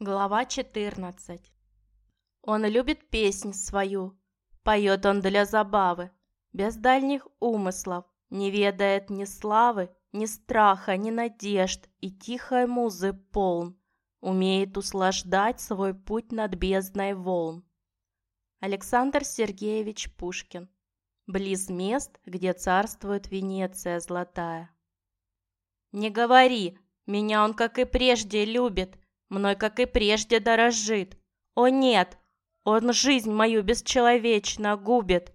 Глава 14 Он любит песнь свою, поет он для забавы, без дальних умыслов, не ведает ни славы, ни страха, ни надежд, и тихой музы полн, умеет услаждать свой путь над бездной волн. Александр Сергеевич Пушкин Близ мест, где царствует Венеция золотая. Не говори, меня он, как и прежде, любит, Мной, как и прежде, дорожит. О нет, он жизнь мою бесчеловечно губит.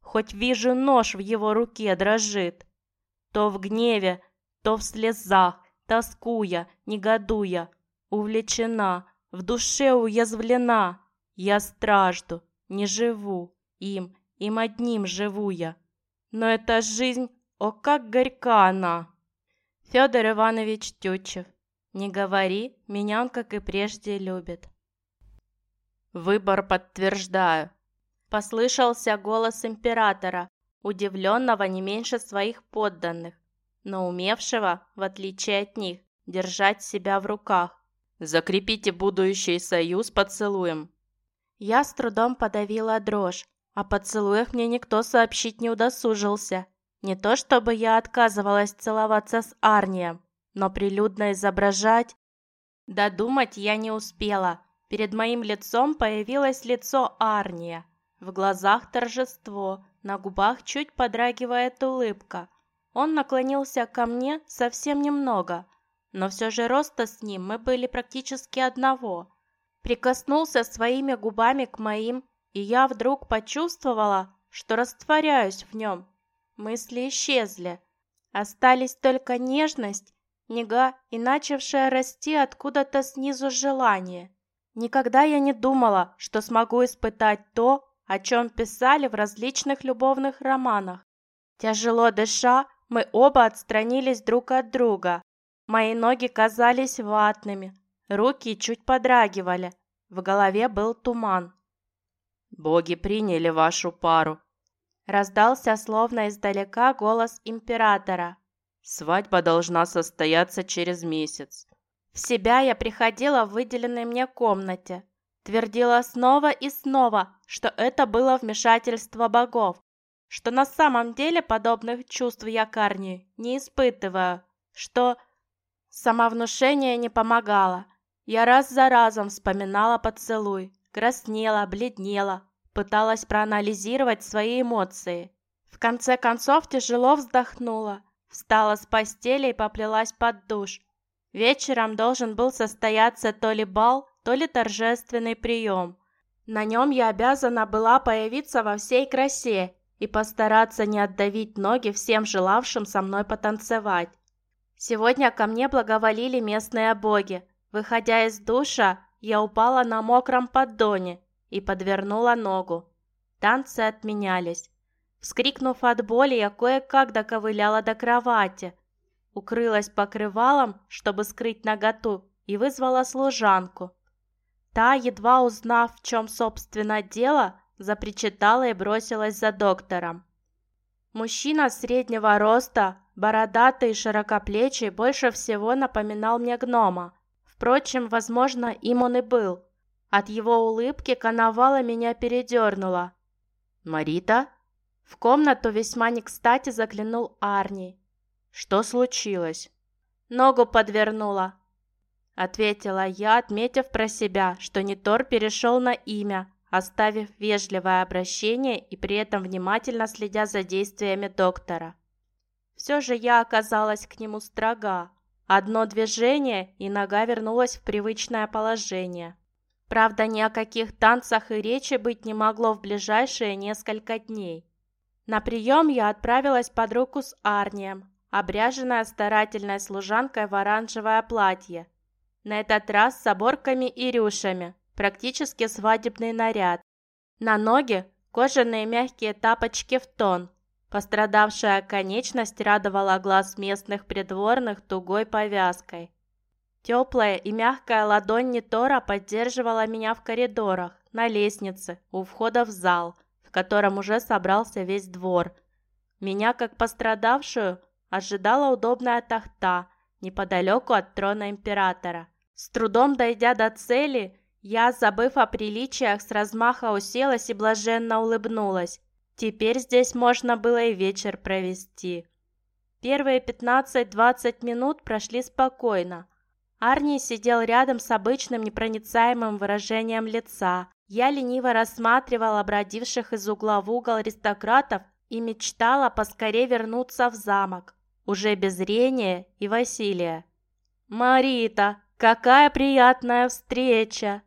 Хоть вижу нож в его руке дрожит. То в гневе, то в слезах, тоскуя, негодуя, увлечена, в душе уязвлена. Я стражду, не живу, им, им одним живу я. Но эта жизнь, о, как горька она! Федор Иванович Тютчев не говори, меня он, как и прежде, любит. Выбор подтверждаю. Послышался голос императора, удивленного не меньше своих подданных, но умевшего, в отличие от них, держать себя в руках. Закрепите будущий союз поцелуем. Я с трудом подавила дрожь. О поцелуях мне никто сообщить не удосужился. Не то чтобы я отказывалась целоваться с Арнием, но прилюдно изображать... Додумать я не успела. Перед моим лицом появилось лицо Арния. В глазах торжество, на губах чуть подрагивает улыбка. Он наклонился ко мне совсем немного, но все же роста с ним мы были практически одного. Прикоснулся своими губами к моим, и я вдруг почувствовала, что растворяюсь в нем. Мысли исчезли. Остались только нежность нега и начавшее расти откуда-то снизу желание. Никогда я не думала, что смогу испытать то, о чем писали в различных любовных романах. Тяжело дыша, мы оба отстранились друг от друга. Мои ноги казались ватными, руки чуть подрагивали, в голове был туман. «Боги приняли вашу пару», — раздался словно издалека голос императора. Свадьба должна состояться через месяц. В себя я приходила в выделенной мне комнате. Твердила снова и снова, что это было вмешательство богов. Что на самом деле подобных чувств я Карни не испытываю. Что самовнушение не помогало. Я раз за разом вспоминала поцелуй. Краснела, бледнела, пыталась проанализировать свои эмоции. В конце концов тяжело вздохнула Встала с постели и поплелась под душ. Вечером должен был состояться то ли бал, то ли торжественный прием. На нем я обязана была появиться во всей красе и постараться не отдавить ноги всем желавшим со мной потанцевать. Сегодня ко мне благоволили местные боги. Выходя из душа, я упала на мокром поддоне и подвернула ногу. Танцы отменялись. Вскрикнув от боли, я кое-как доковыляла до кровати, укрылась покрывалом, чтобы скрыть наготу, и вызвала служанку. Та, едва узнав, в чем, собственно, дело, запричитала и бросилась за доктором. Мужчина среднего роста, бородатый и широкоплечий, больше всего напоминал мне гнома. Впрочем, возможно, им он и был. От его улыбки коновала меня передернула. «Марита?» В комнату весьма не кстати заглянул Арни. «Что случилось?» «Ногу подвернула», — ответила я, отметив про себя, что Нитор перешел на имя, оставив вежливое обращение и при этом внимательно следя за действиями доктора. Все же я оказалась к нему строга. Одно движение, и нога вернулась в привычное положение. Правда, ни о каких танцах и речи быть не могло в ближайшие несколько дней. На прием я отправилась под руку с Арнием, обряженная старательной служанкой в оранжевое платье. На этот раз с оборками и рюшами, практически свадебный наряд. На ноги кожаные мягкие тапочки в тон. Пострадавшая конечность радовала глаз местных придворных тугой повязкой. Теплая и мягкая ладонь Нитора поддерживала меня в коридорах, на лестнице, у входа в зал – котором уже собрался весь двор. Меня, как пострадавшую, ожидала удобная тахта неподалеку от трона императора. С трудом дойдя до цели, я, забыв о приличиях, с размаха уселась и блаженно улыбнулась. Теперь здесь можно было и вечер провести. Первые 15-20 минут прошли спокойно. Арни сидел рядом с обычным непроницаемым выражением лица. Я лениво рассматривала бродивших из угла в угол аристократов и мечтала поскорее вернуться в замок, уже без Рения и Василия. «Марита, какая приятная встреча!»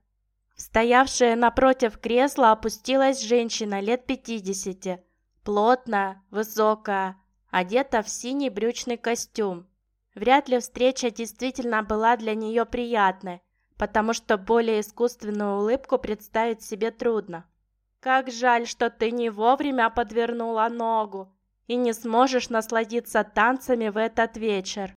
Стоявшая напротив кресла опустилась женщина лет пятидесяти, плотная, высокая, одета в синий брючный костюм. Вряд ли встреча действительно была для нее приятной, потому что более искусственную улыбку представить себе трудно. «Как жаль, что ты не вовремя подвернула ногу и не сможешь насладиться танцами в этот вечер».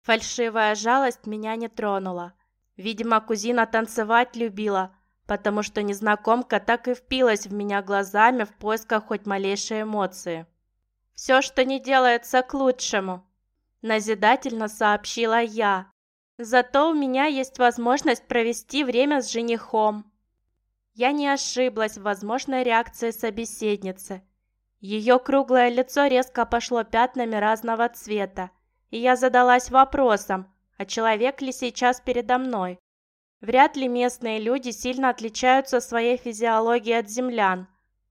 Фальшивая жалость меня не тронула. Видимо, кузина танцевать любила, потому что незнакомка так и впилась в меня глазами в поисках хоть малейшей эмоции. «Все, что не делается к лучшему», – назидательно сообщила я. «Зато у меня есть возможность провести время с женихом». Я не ошиблась в возможной реакции собеседницы. Ее круглое лицо резко пошло пятнами разного цвета, и я задалась вопросом, а человек ли сейчас передо мной? Вряд ли местные люди сильно отличаются своей физиологией от землян,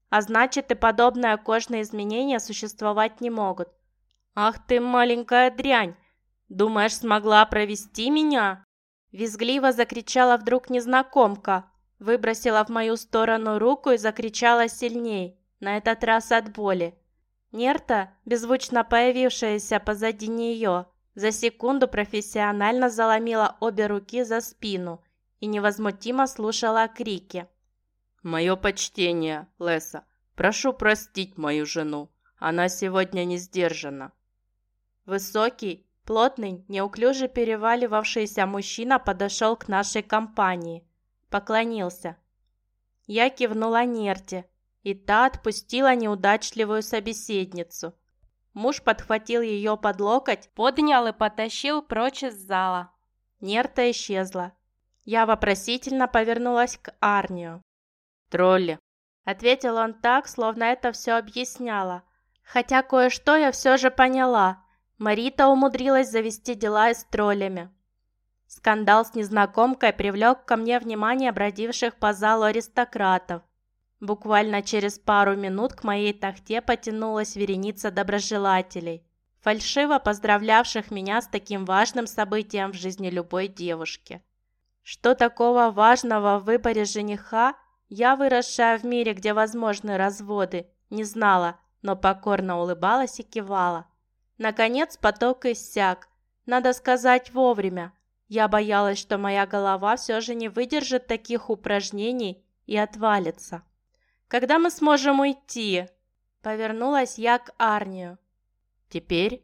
а значит и подобные кожные изменения существовать не могут. «Ах ты, маленькая дрянь! Думаешь, смогла провести меня?» Визгливо закричала вдруг незнакомка, выбросила в мою сторону руку и закричала сильней, на этот раз от боли. Нерта, беззвучно появившаяся позади нее, за секунду профессионально заломила обе руки за спину и невозмутимо слушала крики. «Мое почтение, Леса. Прошу простить мою жену. Она сегодня не сдержана». Высокий, плотный, неуклюже переваливавшийся мужчина подошел к нашей компании. Поклонился. Я кивнула Нерте, и та отпустила неудачливую собеседницу – Муж подхватил ее под локоть, поднял и потащил прочь из зала. Нерта исчезла. Я вопросительно повернулась к Арнию. «Тролли», — ответил он так, словно это все объясняло. Хотя кое-что я все же поняла. Марита умудрилась завести дела и с троллями. Скандал с незнакомкой привлек ко мне внимание бродивших по залу аристократов. Буквально через пару минут к моей тахте потянулась вереница доброжелателей, фальшиво поздравлявших меня с таким важным событием в жизни любой девушки. Что такого важного в выборе жениха, я, выросшая в мире, где возможны разводы, не знала, но покорно улыбалась и кивала. Наконец поток иссяк, надо сказать вовремя. Я боялась, что моя голова все же не выдержит таких упражнений и отвалится. Когда мы сможем уйти?» Повернулась я к Арнию. «Теперь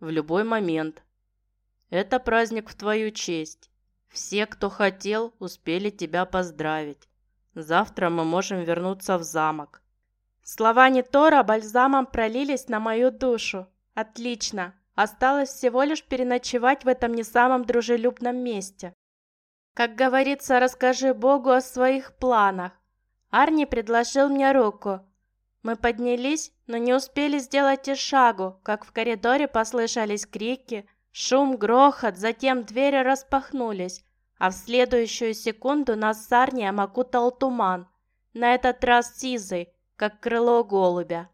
в любой момент. Это праздник в твою честь. Все, кто хотел, успели тебя поздравить. Завтра мы можем вернуться в замок». Слова Нитора бальзамом пролились на мою душу. «Отлично. Осталось всего лишь переночевать в этом не самом дружелюбном месте. Как говорится, расскажи Богу о своих планах. Арни предложил мне руку. Мы поднялись, но не успели сделать и шагу, как в коридоре послышались крики, шум, грохот, затем двери распахнулись, а в следующую секунду нас с Арнием окутал туман, на этот раз сизый, как крыло голубя.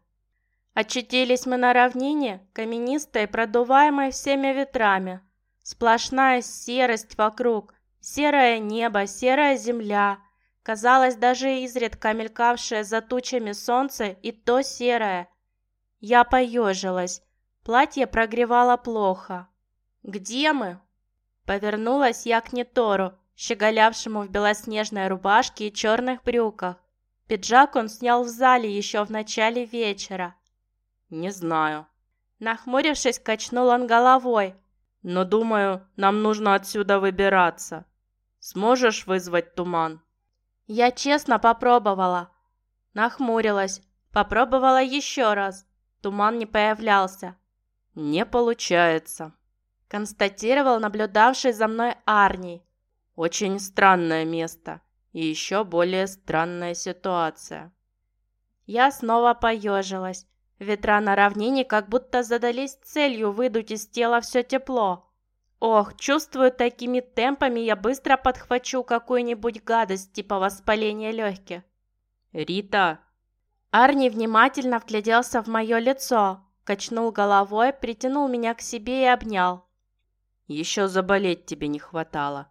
Очутились мы на равнине, каменистой, продуваемой всеми ветрами. Сплошная серость вокруг, серое небо, серая земля, Казалось, даже изредка мелькавшее за тучами солнце и то серое. Я поежилась. Платье прогревало плохо. «Где мы?» Повернулась я к Нетору, щеголявшему в белоснежной рубашке и черных брюках. Пиджак он снял в зале еще в начале вечера. «Не знаю». Нахмурившись, качнул он головой. «Но думаю, нам нужно отсюда выбираться. Сможешь вызвать туман?» Я честно попробовала. Нахмурилась. Попробовала еще раз. Туман не появлялся. «Не получается», констатировал наблюдавший за мной Арни. Очень странное место и еще более странная ситуация. Я снова поежилась. Ветра на равнине как будто задались целью выдуть из тела все тепло. Ох, чувствую, такими темпами я быстро подхвачу какую-нибудь гадость типа воспаления легких. «Рита!» Арни внимательно вгляделся в мое лицо, качнул головой, притянул меня к себе и обнял. «Еще заболеть тебе не хватало».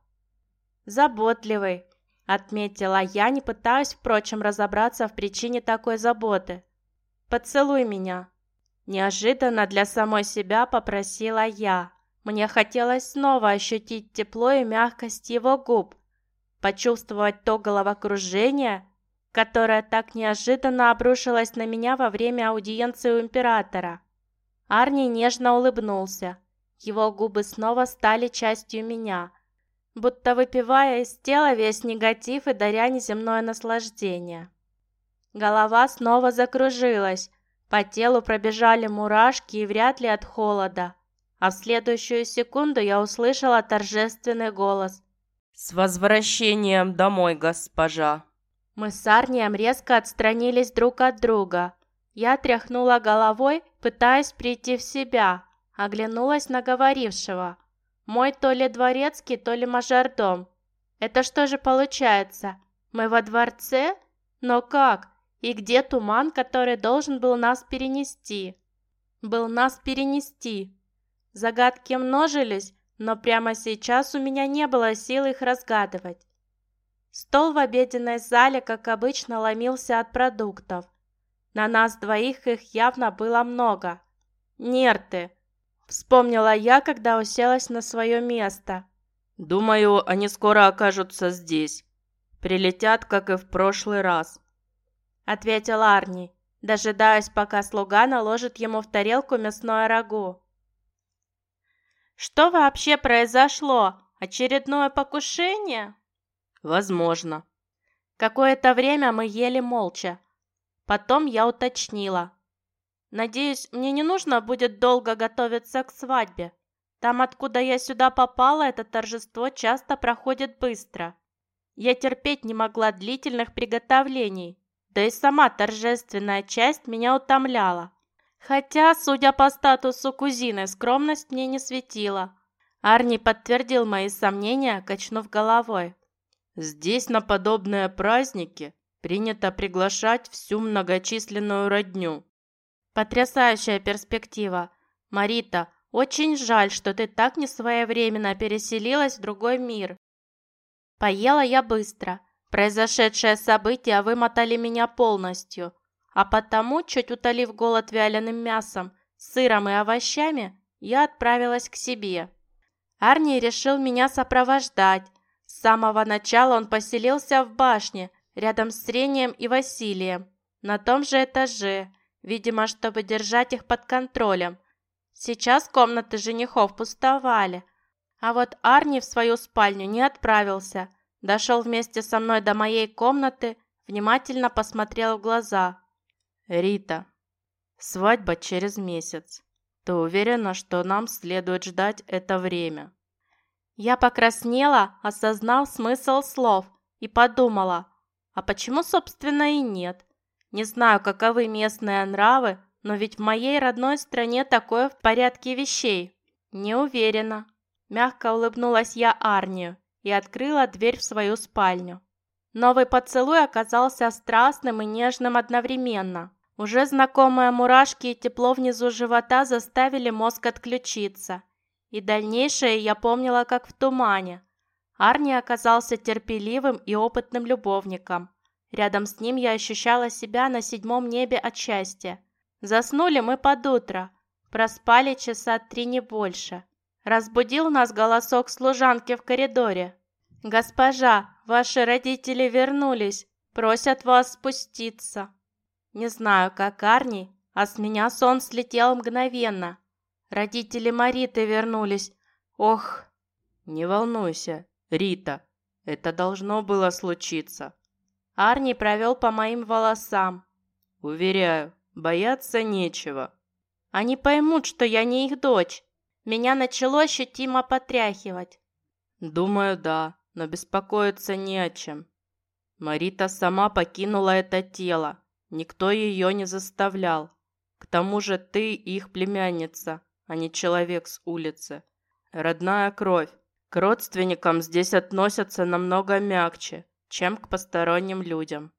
«Заботливый», — отметила я, не пытаясь, впрочем, разобраться в причине такой заботы. «Поцелуй меня». Неожиданно для самой себя попросила я. Мне хотелось снова ощутить тепло и мягкость его губ, почувствовать то головокружение, которое так неожиданно обрушилось на меня во время аудиенции у императора. Арни нежно улыбнулся. Его губы снова стали частью меня — будто выпивая из тела весь негатив и даря неземное наслаждение. Голова снова закружилась, по телу пробежали мурашки и вряд ли от холода. А в следующую секунду я услышала торжественный голос. «С возвращением домой, госпожа!» Мы с Арнием резко отстранились друг от друга. Я тряхнула головой, пытаясь прийти в себя, оглянулась на говорившего – мой то ли дворецкий, то ли мажордом. Это что же получается? Мы во дворце? Но как? И где туман, который должен был нас перенести? Был нас перенести. Загадки множились, но прямо сейчас у меня не было сил их разгадывать. Стол в обеденной зале, как обычно, ломился от продуктов. На нас двоих их явно было много. Нерты, Вспомнила я, когда уселась на свое место. «Думаю, они скоро окажутся здесь. Прилетят, как и в прошлый раз», — ответил Арни, дожидаясь, пока слуга наложит ему в тарелку мясное рагу. «Что вообще произошло? Очередное покушение?» «Возможно». Какое-то время мы ели молча. Потом я уточнила. Надеюсь, мне не нужно будет долго готовиться к свадьбе. Там, откуда я сюда попала, это торжество часто проходит быстро. Я терпеть не могла длительных приготовлений, да и сама торжественная часть меня утомляла. Хотя, судя по статусу кузины, скромность мне не светила. Арни подтвердил мои сомнения, качнув головой. «Здесь на подобные праздники принято приглашать всю многочисленную родню. Потрясающая перспектива. Марита, очень жаль, что ты так несвоевременно переселилась в другой мир. Поела я быстро. Произошедшие события вымотали меня полностью. А потому, чуть утолив голод вяленым мясом, сыром и овощами, я отправилась к себе. Арни решил меня сопровождать. С самого начала он поселился в башне, рядом с Рением и Василием, на том же этаже – Видимо, чтобы держать их под контролем. Сейчас комнаты женихов пустовали. А вот Арни в свою спальню не отправился. Дошел вместе со мной до моей комнаты, внимательно посмотрел в глаза. «Рита, свадьба через месяц. Ты уверена, что нам следует ждать это время?» Я покраснела, осознал смысл слов и подумала, а почему, собственно, и нет? Не знаю, каковы местные нравы, но ведь в моей родной стране такое в порядке вещей. Не уверена. Мягко улыбнулась я Арнию и открыла дверь в свою спальню. Новый поцелуй оказался страстным и нежным одновременно. Уже знакомые мурашки и тепло внизу живота заставили мозг отключиться. И дальнейшее я помнила как в тумане. Арни оказался терпеливым и опытным любовником. Рядом с ним я ощущала себя на седьмом небе от счастья. Заснули мы под утро, проспали часа три не больше. Разбудил нас голосок служанки в коридоре. «Госпожа, ваши родители вернулись, просят вас спуститься». Не знаю, как Арни, а с меня сон слетел мгновенно. Родители Мариты вернулись. Ох! Не волнуйся, Рита, это должно было случиться. Арни провел по моим волосам. Уверяю, бояться нечего. Они поймут, что я не их дочь. Меня начало ощутимо потряхивать. Думаю, да. но беспокоиться не о чем. Марита сама покинула это тело, никто ее не заставлял. К тому же ты их племянница, а не человек с улицы. Родная кровь. К родственникам здесь относятся намного мягче, чем к посторонним людям.